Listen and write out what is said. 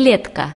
клетка.